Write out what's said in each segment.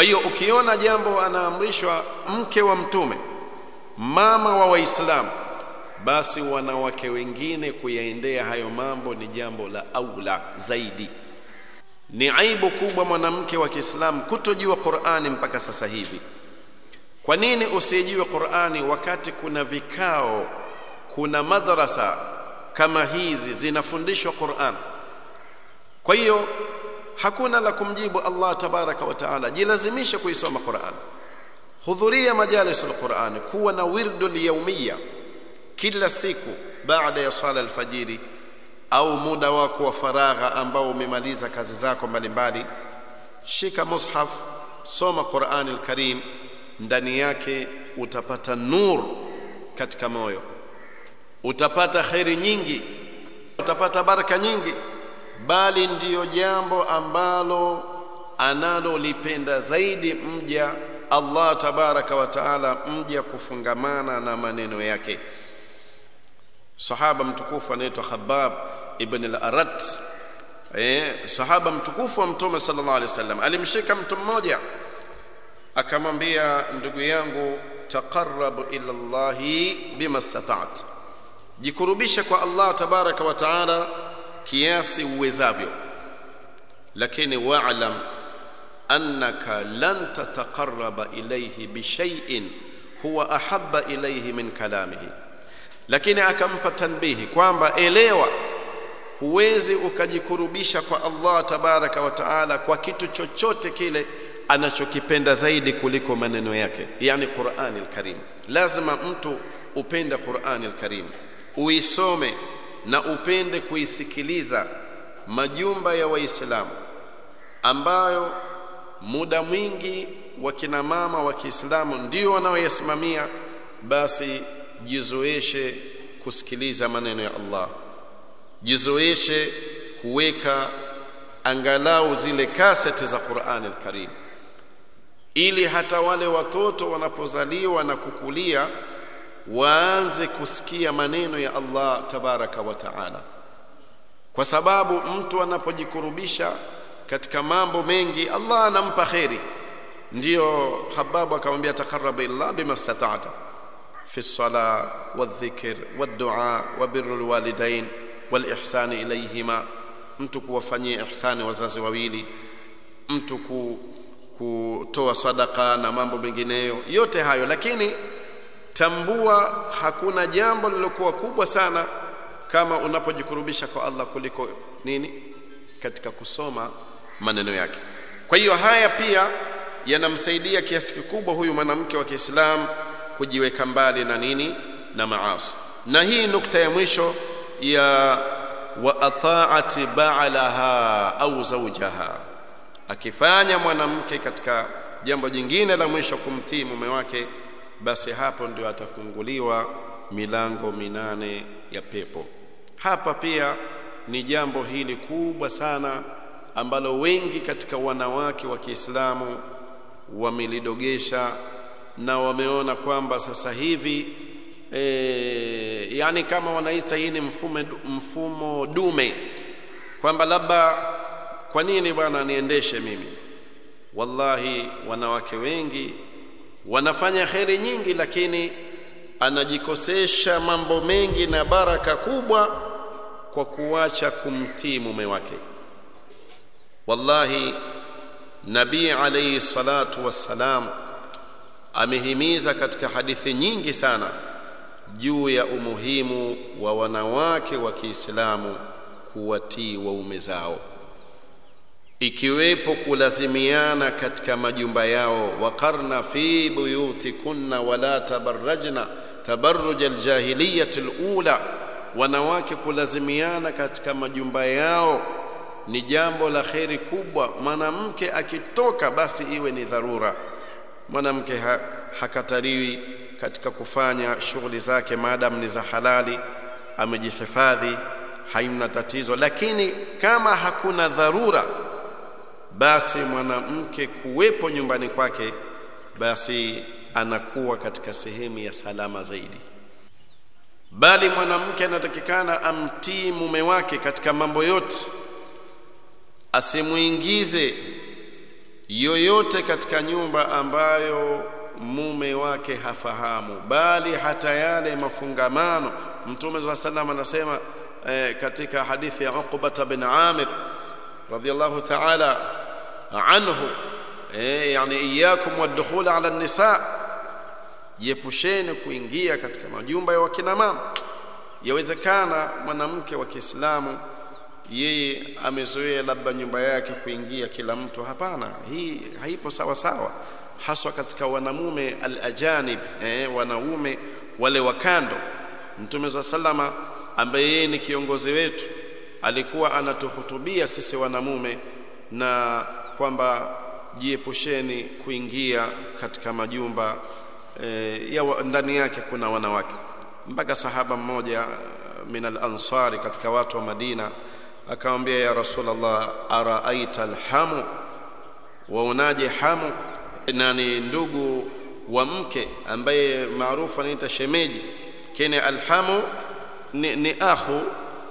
kwa hiyo ukiona jambo anaamrishwa mke wa mtume mama wa waislamu basi wanawake wengine kuyaendea hayo mambo ni jambo la aula zaidi ni aibu kubwa mwanamke wa Kiislamu kutojua Qur'ani mpaka sasa hivi. Kwa nini usijue Qur'ani wakati kuna vikao, kuna madrasa kama hizi zinafundishwa Qur'an? Kwa hiyo hakuna la kumjibu Allah tabaraka wa taala, jilazimisha kuisoma Qur'an, hudhuria majalis al-Qur'an, kuwa na wirdu yaumia kila siku baada ya swala alfajiri au muda wako wa faragha ambao umemaliza kazi zako mbalimbali shika mushaf soma Qur'an al-Karim. Ndani yake utapata nur katika moyo. Utapata khairi nyingi. Utapata baraka nyingi bali ndiyo jambo ambalo analolipenda zaidi mja Allah tabaraka wa taala mja kufungamana na maneno yake. Sahaba mtukufu anaitwa Khabbab ibn al-Arat eh sahaba mtukufu wa mtume sallallahu alaihi wasallam. Alimshika mtu mmoja akamwambia ndugu yangu taqarrab ila Allahi bima stata'ta, jikurubisha kwa Allah tabaraka wa taala kiasi uwezavyo. Lakini wa'lam annaka lan tataqarraba ilayhi bishay'in huwa ahabba ilayhi min kalamihi. Lakini akampa tanbihi kwamba elewa huwezi ukajikurubisha kwa Allah tabaraka wa taala kwa kitu chochote kile anachokipenda zaidi kuliko maneno yake. Yani Qur'anil al-Karim lazima mtu upenda Qur'anil al-Karim uisome na upende kuisikiliza majumba ya waislamu ambayo muda mwingi wakina mama wa Kiislamu ndio wanaoyasimamia basi jizoeshe kusikiliza maneno ya Allah. Jizoeshe kuweka angalau zile kaseti za Qur'an al-Karim. Ili hata wale watoto wanapozaliwa na kukulia waanze kusikia maneno ya Allah tabaraka wa taala, kwa sababu mtu anapojikurubisha katika mambo mengi Allah anampa kheri. Ndiyo Hababu akamwambia takaraba illah bima stata'ta fi lsala waldhikr waddua wa birru lwalidain walihsani ilayhima, mtu kuwafanyia ihsani wazazi wawili, mtu kutoa sadaka na mambo mengineyo, yote hayo lakini tambua hakuna jambo lilokuwa kubwa sana kama unapojikurubisha kwa Allah kuliko nini? Katika kusoma maneno yake. Kwa hiyo haya pia yanamsaidia kiasi kikubwa huyu mwanamke wa Kiislamu kujiweka mbali na nini? Na maasi. Na hii nukta ya mwisho ya wa ataati baalaha au zawjaha. Akifanya mwanamke katika jambo jingine la mwisho kumtii mume wake basi hapo ndio atafunguliwa milango minane ya pepo. Hapa pia ni jambo hili kubwa sana ambalo wengi katika wanawake wa Kiislamu wamelidogesha na wameona kwamba sasa hivi e, yani kama wanaita hii ni mfumo, mfumo dume kwamba labda kwa nini bwana niendeshe mimi? Wallahi wanawake wengi wanafanya kheri nyingi lakini anajikosesha mambo mengi na baraka kubwa kwa kuacha kumtii mume wake. Wallahi nabii alayhi salatu wassalam amehimiza katika hadithi nyingi sana juu ya umuhimu wa wanawake wa Kiislamu kuwatii waume zao ikiwepo kulazimiana katika majumba yao waqarna fi buyutikunna wala tabarrajna tabarruj aljahiliyati alula wanawake kulazimiana katika majumba yao. Ni jambo la kheri kubwa mwanamke akitoka basi iwe ni dharura. Mwanamke ha, hakatariwi katika kufanya shughuli zake maadamu ni za halali amejihifadhi haina tatizo. Lakini kama hakuna dharura basi mwanamke kuwepo nyumbani kwake basi anakuwa katika sehemu ya salama zaidi. Bali mwanamke anatakikana amtii mume wake katika mambo yote asimuingize yoyote katika nyumba ambayo mume wake hafahamu bali hata yale mafungamano. Mtume wa salam anasema eh, katika hadithi ya Uqba bin amir radhiyallahu taala anhu. Eh, yani iyakum wadkhul ala nisa jiepusheni kuingia katika majumba ya wakina mama. Yawezekana mwanamke wa kiislamu yeye amezoea labda nyumba yake kuingia kila mtu. Hapana hii haipo sawa sawa. Haswa katika wanamume alajanib eh, wanaume wale wakando mtume saa salama ambaye yeye ni kiongozi wetu alikuwa anatuhutubia sisi wanamume na kwamba jiepusheni kuingia katika majumba eh, ya ndani yake kuna wanawake. Mpaka sahaba mmoja min al-ansari katika watu wa Madina akamwambia ya Rasulullah araaita alhamu? Waonaje hamu? Na ni ndugu wa mke ambaye maarufu anaita shemeji. Kene alhamu ni, ni akhu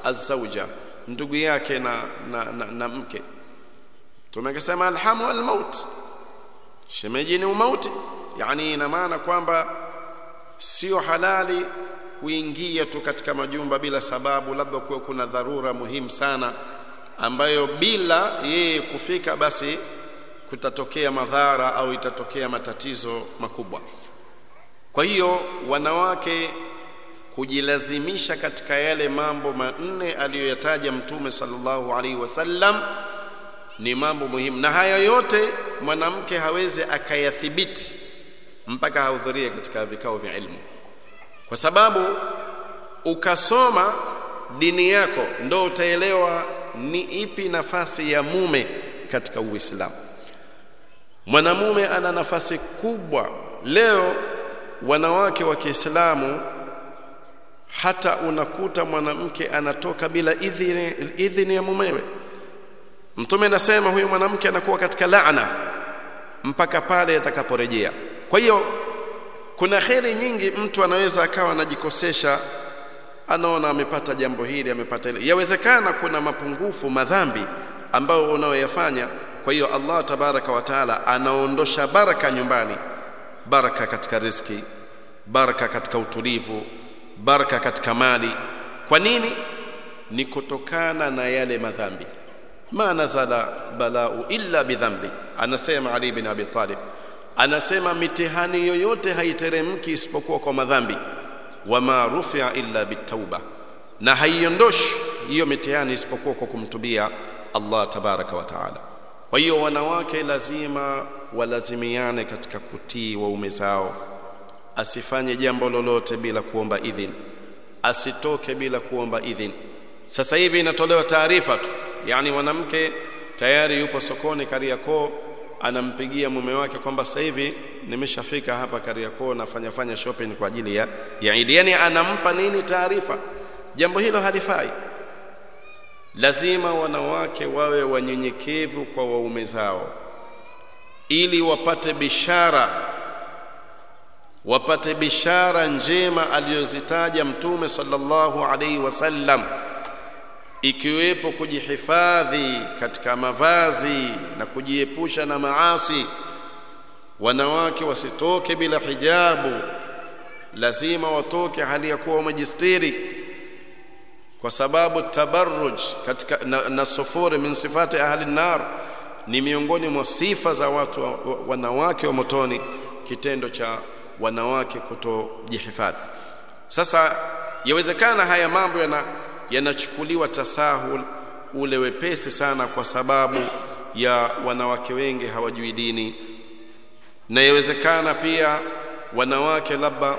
azauja ndugu yake na, na, na, na mke tumekasema alhamu almaut shemeji ni umauti. Yani ina maana kwamba sio halali kuingia tu katika majumba bila sababu labda kuwe kuna dharura muhimu sana ambayo bila yeye kufika basi kutatokea madhara au itatokea matatizo makubwa. Kwa hiyo wanawake kujilazimisha katika yale mambo manne aliyoyataja mtume sallallahu alaihi wasallam ni mambo muhimu. Na haya yote mwanamke hawezi akayathibiti mpaka ahudhurie katika vikao vya ilmu kwa sababu ukasoma dini yako ndo utaelewa ni ipi nafasi ya mume katika uislamu. Mwanamume ana nafasi kubwa. Leo wanawake wa kiislamu hata unakuta mwanamke anatoka bila idhini, idhini ya mumewe mtume anasema huyu mwanamke anakuwa katika laana mpaka pale atakaporejea. Kwa hiyo kuna kheri nyingi mtu anaweza akawa anajikosesha anaona amepata jambo hili amepata ile yawezekana kuna mapungufu madhambi ambayo unaoyafanya kwa hiyo Allah tabaraka wa taala anaondosha baraka nyumbani. Baraka katika riski baraka katika utulivu baraka katika mali. Kwa nini? Ni kutokana na yale madhambi ma nazala balau illa bidhambi. Anasema Ali bin Abi Talib. Anasema mitihani yoyote haiteremki isipokuwa kwa madhambi. Wama rufia illa bitauba na haiondoshi hiyo mitihani isipokuwa kwa kumtubia Allah tabaraka wa taala. Kwa hiyo wanawake lazima walazimiane katika kutii waume zao. Asifanye jambo lolote bila kuomba idhini. Asitoke bila kuomba idhini sasa hivi inatolewa taarifa tu. Yani mwanamke tayari yupo sokoni Kariakoo anampigia mume wake kwamba sasa hivi nimeshafika hapa Kariakoo nafanya fanya shopping kwa ajili ya ya Idi yani anampa nini taarifa? Jambo hilo halifai. Lazima wanawake wawe wanyenyekevu kwa waume zao. Ili wapate bishara wapate bishara njema aliyozitaja mtume sallallahu alaihi wasallam ikiwepo kujihifadhi katika mavazi na kujiepusha na maasi wanawake wasitoke bila hijabu. Lazima watoke hali ya kuwa majistiri kwa sababu tabarruj katika na, na sufuri min sifati ahli nar ni miongoni mwa sifa za watu wa, wanawake wa motoni kitendo cha wanawake kutojihifadhi. Sasa yawezekana haya mambo yana yanachukuliwa tasahul ule wepesi sana kwa sababu ya wanawake wengi hawajui dini. Na yawezekana pia wanawake labda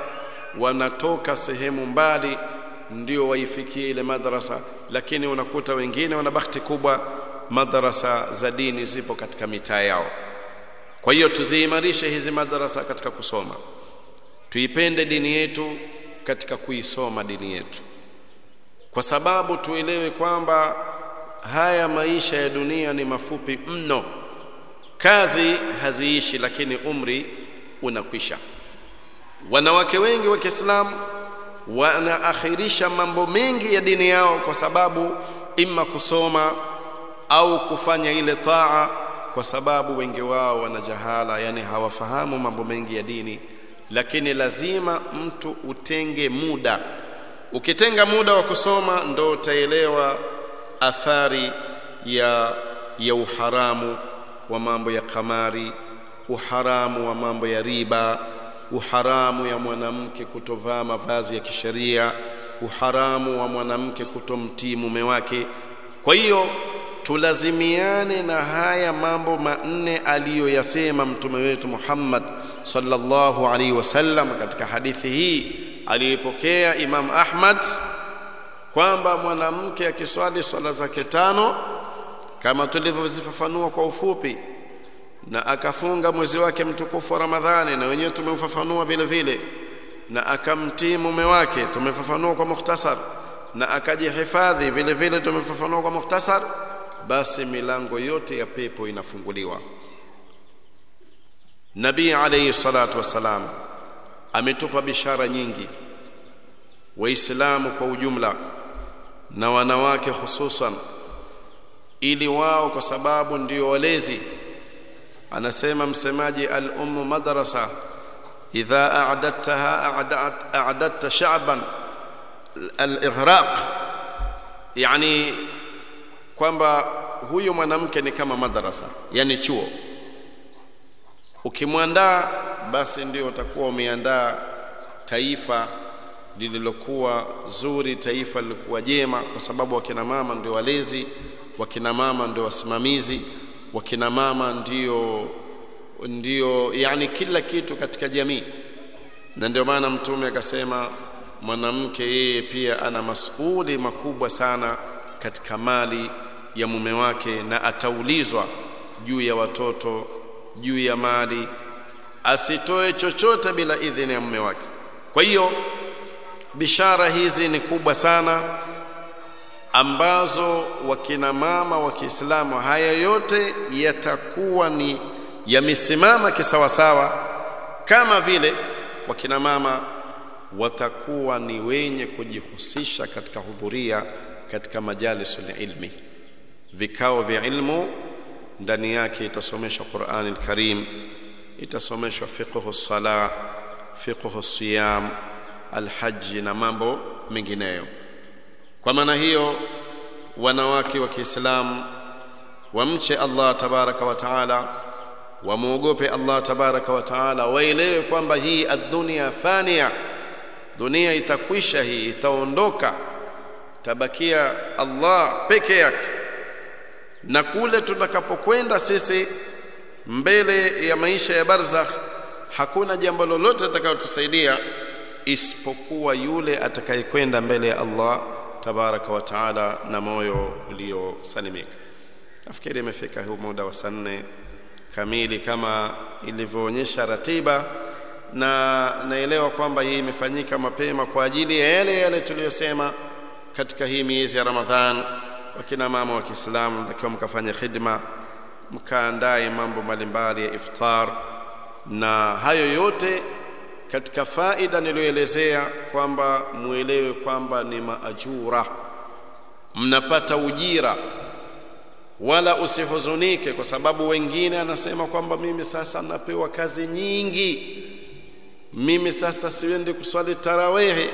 wanatoka sehemu mbali ndio waifikie ile madrasa lakini unakuta wengine wana bahati kubwa madrasa za dini zipo katika mitaa yao. Kwa hiyo tuziimarishe hizi madrasa katika kusoma. Tuipende dini yetu katika kuisoma dini yetu kwa sababu tuelewe kwamba haya maisha ya dunia ni mafupi mno. Kazi haziishi lakini umri unakwisha. Wanawake wengi wa Kiislamu wanaakhirisha mambo mengi ya dini yao kwa sababu imma kusoma au kufanya ile taa kwa sababu wengi wao wana jahala yani hawafahamu mambo mengi ya dini. Lakini lazima mtu utenge muda ukitenga muda wa kusoma ndo utaelewa athari ya ya uharamu wa mambo ya kamari uharamu wa mambo ya riba uharamu ya mwanamke kutovaa mavazi ya kisheria uharamu wa mwanamke kutomtii mume wake. Kwa hiyo tulazimiane na haya mambo manne aliyoyasema mtume wetu Muhammad sallallahu alaihi wasallam katika hadithi hii aliyepokea Imam Ahmad kwamba mwanamke akiswali swala zake tano kama tulivyozifafanua kwa ufupi na akafunga mwezi wake mtukufu wa Ramadhani na wenyewe tumeufafanua vile vile na akamtii mume wake tumefafanua kwa mukhtasar na akajihifadhi vile vile tumefafanua kwa mukhtasar basi milango yote ya pepo inafunguliwa. Nabii alayhi salatu wassalam ametupa bishara nyingi. Waislamu kwa ujumla na wanawake hususan ili wao kwa sababu ndio walezi anasema msemaji al-ummu madrasa idha a'dadtaha a'dadta sha'ban al-ighraq yani kwamba huyo mwanamke ni kama madrasa yani chuo. Ukimwandaa basi ndio utakuwa umeandaa taifa lililokuwa zuri taifa lilikuwa jema kwa sababu wakina mama ndio walezi wakina mama ndio wasimamizi wakina mama ndio ndio yani kila kitu katika jamii. Na ndio maana mtume akasema mwanamke yeye pia ana masuuli makubwa sana katika mali ya mume wake na ataulizwa juu ya watoto juu ya mali asitoe chochote bila idhini ya mume wake. Kwa hiyo bishara hizi ni kubwa sana ambazo wakina mama wa Kiislamu haya yote yatakuwa ni yamesimama kisawasawa kama vile wakina mama watakuwa ni wenye kujihusisha katika hudhuria katika majalisul ilmi. Vikao vya ilmu ndani yake itasomeshwa Qur'an al-Karim itasomeshwa fiqhu sala fiqhu siyam alhaji na mambo mengineyo. Kwa maana hiyo wanawake wa Kiislamu wamche Allah tabaraka wa taala wamwogope Allah tabaraka wa taala waelewe kwamba hii ad-dunya fania dunia itakwisha hii itaondoka tabakia Allah peke yake. Na kule tutakapokwenda sisi mbele ya maisha ya barzakh hakuna jambo lolote atakayotusaidia isipokuwa yule atakayekwenda mbele ya Allah tabaraka wa taala na moyo uliosalimika. Nafikiri imefika huu muda wa saa nne kamili kama ilivyoonyesha ratiba na naelewa kwamba hii imefanyika mapema kwa ajili ya yale yale tuliyosema katika hii miezi ya Ramadhan. Wakina mama wa Kiislamu takiwa mkafanya khidma mkaandae mambo mbalimbali ya iftar. Na hayo yote katika faida niliyoelezea kwamba muelewe kwamba ni maajura. Mnapata ujira. Wala usihuzunike kwa sababu wengine anasema kwamba mimi sasa napewa kazi nyingi. Mimi sasa siwendi kuswali tarawehe.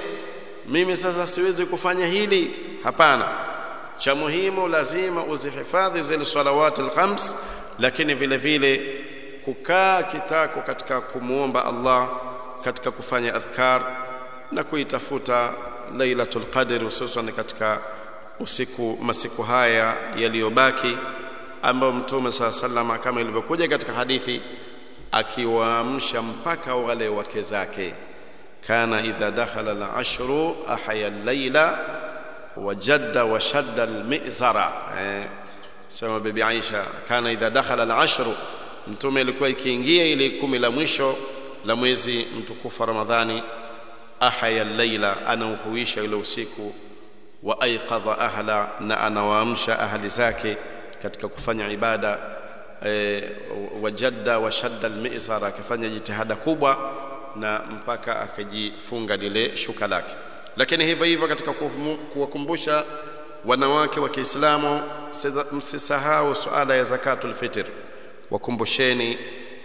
Mimi sasa siwezi kufanya hili. Hapana cha muhimu lazima uzihifadhi zile salawati alkhams lakini vile vile kukaa kitako katika kumuomba Allah katika kufanya adhkar na kuitafuta lailatul qadr hususan katika usiku masiku haya yaliyobaki ambayo mtume saa salama kama ilivyokuja katika hadithi akiwaamsha mpaka wale wake zake. Kana idha dakhala al-ashru ahya al-layla wajadda wa shadda al-mi'zara. Eh, sema bibi Aisha kana idha dakhala al-ashru mtume alikuwa ikiingia ile kumi la mwisho la mwezi mtukufu Ramadhani ahaya al-layla anauhuisha ile usiku wa aiqadha ahla na anawaamsha ahli zake katika kufanya ibada. E, wajadda wa al-mi'zara akifanya jitihada kubwa na mpaka akajifunga lile shuka lake lakini hivyo hivyo katika kuwakumbusha wanawake wa Kiislamu msisahau suala ya zakatul fitr. Wakumbusheni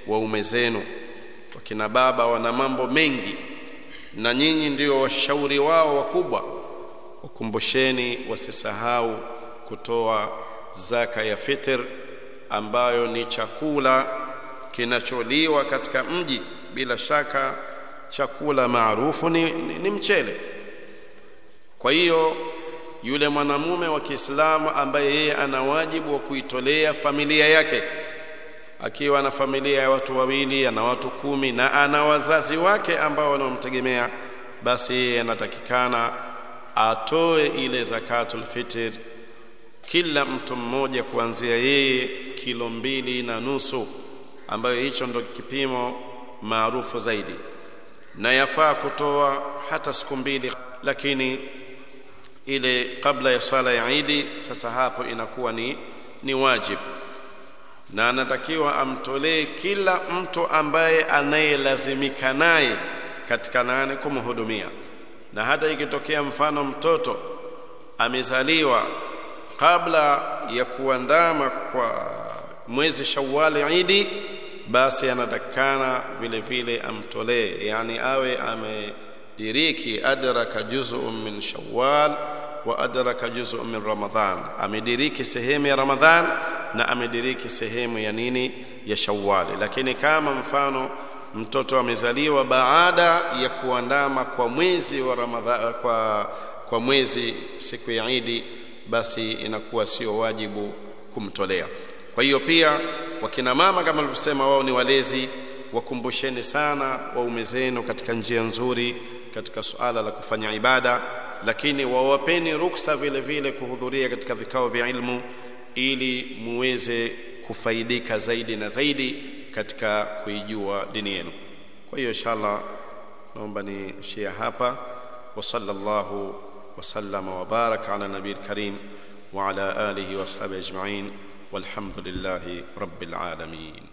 waume zenu wakina baba wana mambo mengi na nyinyi ndio washauri wao wakubwa. Wakumbusheni wasisahau kutoa zaka ya fitr ambayo ni chakula kinacholiwa katika mji. Bila shaka chakula maarufu ni, ni, ni mchele kwa hiyo yule mwanamume wa Kiislamu ambaye yeye ana wajibu wa kuitolea familia yake akiwa na familia ya watu wawili ana watu kumi na ana wazazi wake ambao wanaomtegemea basi yeye anatakikana atoe ile zakatul fitr kila mtu mmoja kuanzia yeye kilo mbili na nusu ambayo hicho ndo kipimo maarufu zaidi. Na yafaa kutoa hata siku mbili lakini ile kabla ya swala ya Idi sasa hapo inakuwa ni ni wajibu na anatakiwa amtolee kila mtu ambaye anayelazimika naye katika nane kumhudumia. Na hata ikitokea mfano mtoto amezaliwa kabla ya kuandama kwa mwezi Shawwal Idi basi anatakikana vile vile amtolee. Yani awe amediriki adraka juz'un min Shawwal wa adraka juz'un min Ramadhan amediriki sehemu ya Ramadhan na amediriki sehemu ya nini? Ya shawali lakini kama mfano mtoto amezaliwa baada ya kuandama kwa mwezi wa Ramadhan kwa kwa mwezi siku ya Idi basi inakuwa sio wajibu kumtolea. Kwa hiyo pia wakina mama kama alivyosema wao ni walezi. Wakumbusheni sana waume zenu katika njia nzuri katika suala la kufanya ibada lakini wawapeni ruksa vile vile kuhudhuria katika vikao vya ilmu ili muweze kufaidika zaidi na zaidi katika kuijua dini yenu kwa hiyo inshallah naomba niishia hapa wa sallallahu وسلم وبارك على نبي الكريم وعلى اله واصحابه اجمعين والحمد لله رب العالمين